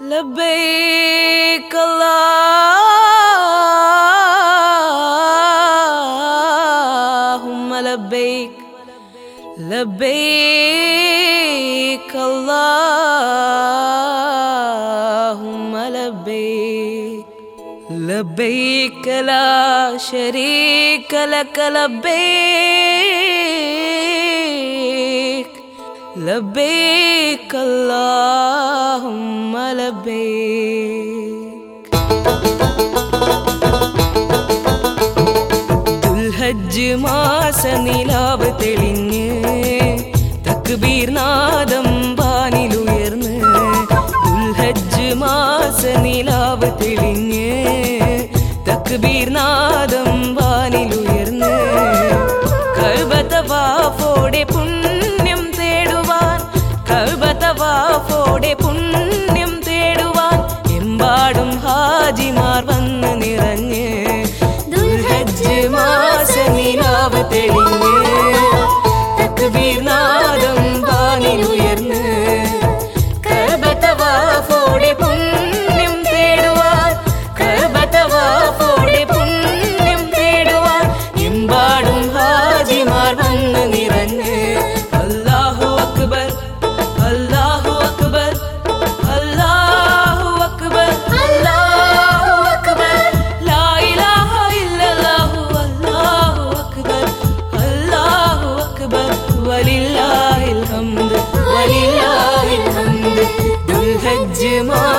لبيك اللهم لبيك لبيك اللهم لبيك لبيك لا شريك لك لبيك لبيك الله اللهم لبيك ദുൽഹജ്ജ് മാസ നിലാവ് തെളിഞ്ഞ് തക്ബീർ നാദം പാനിലുയർന്ന് ദുൽഹജ്ജ് മാസ നിലാവ് തെളിഞ്ഞ് തക്ബീർ നാദം പാനിലുയർന്ന് കഴുപത്ത വാഫോടെ പുണ്യ acıma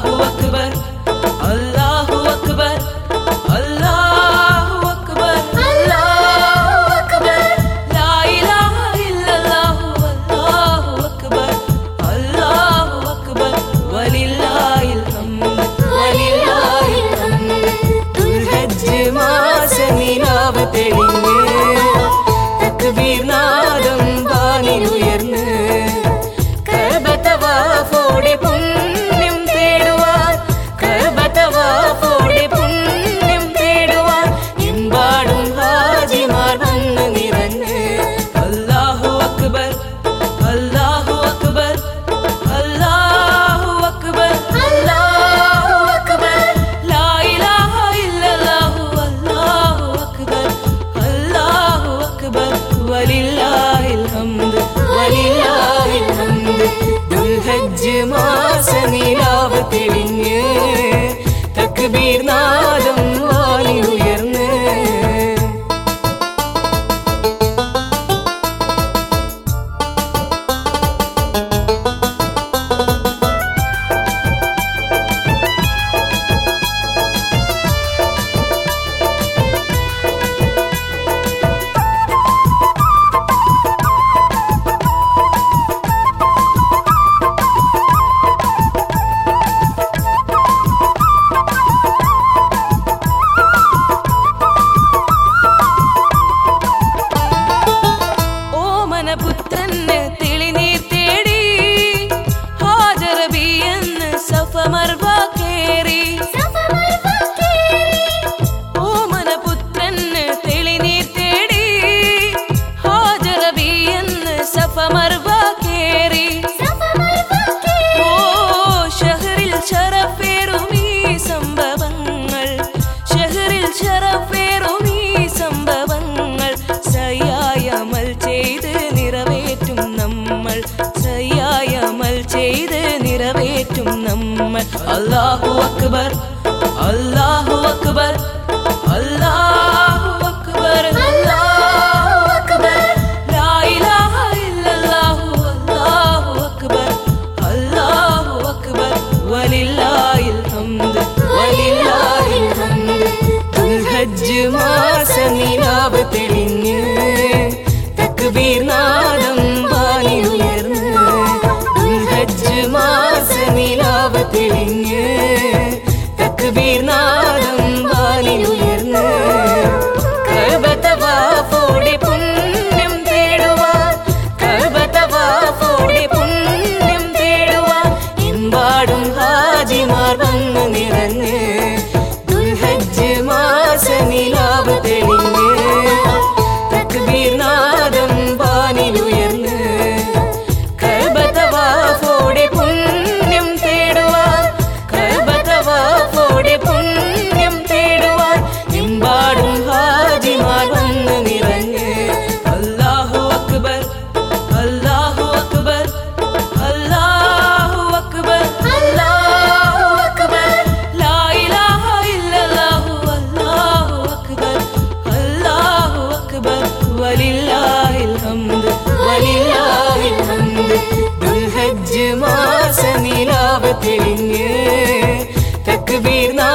अल्लाह अकबर अल्लाह നെഞ്ച് മാസ നിലാവ് തെളിഞ്ഞ് തക്ബീർ നാദം محمد الله أكبر. الله أكبر. الله أكبر. الله أكبر. لا إله إلا الله. الله أكبر. الله أكبر. ولله الحمد. ولله الحمد. الحج ما से ആകാശ നിലാവ് തെളിഞ്ഞ് തക്കുബീർ നാ